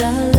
lights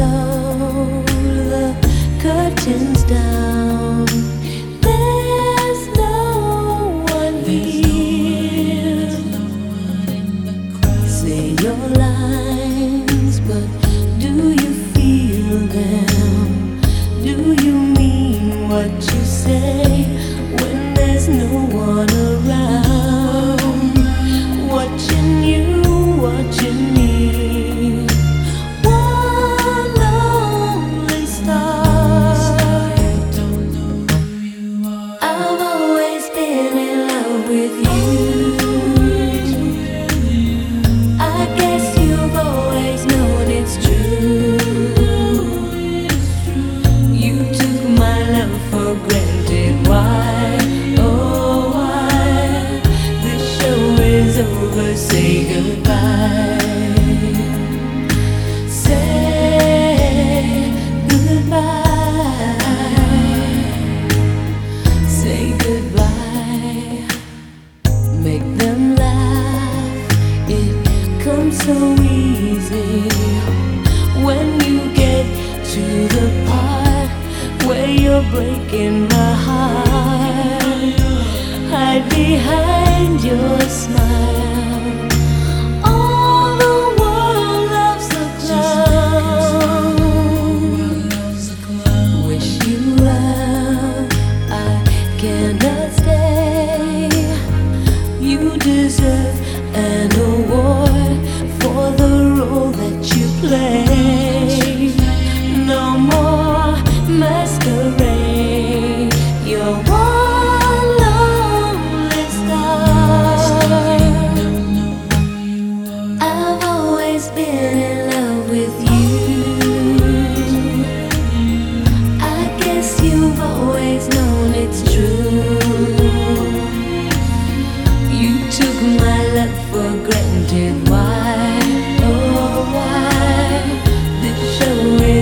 Say goodbye. Say goodbye. Say goodbye. Make them laugh. It comes so easy when you get to the part where you're breaking my heart. Hide behind your smile.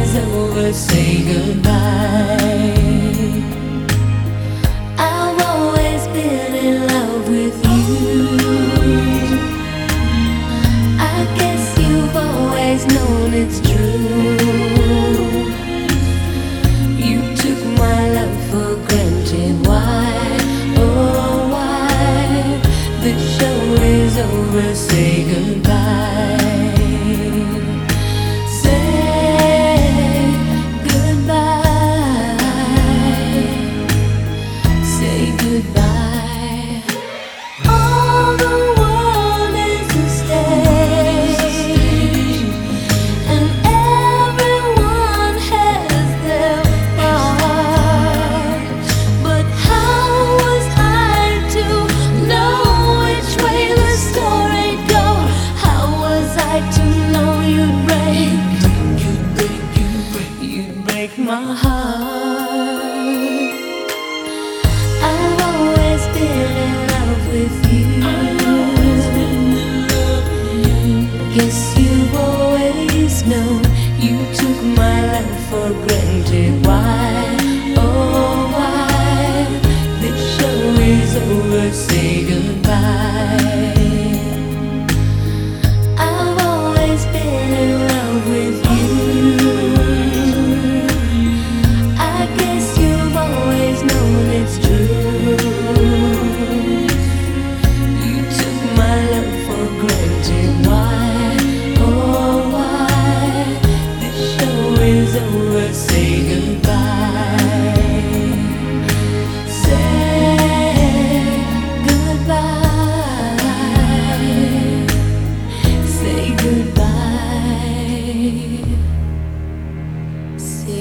Is over. Say goodbye. I've always been in love with you. I guess you've always known it's true. You took my love for granted. Why? Oh, why? The show is over. Break my heart. I've always been in love with you. Guess you've always known you took my love for granted. Why? Oh, why? The show is over. Say goodbye.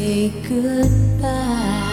say goodbye.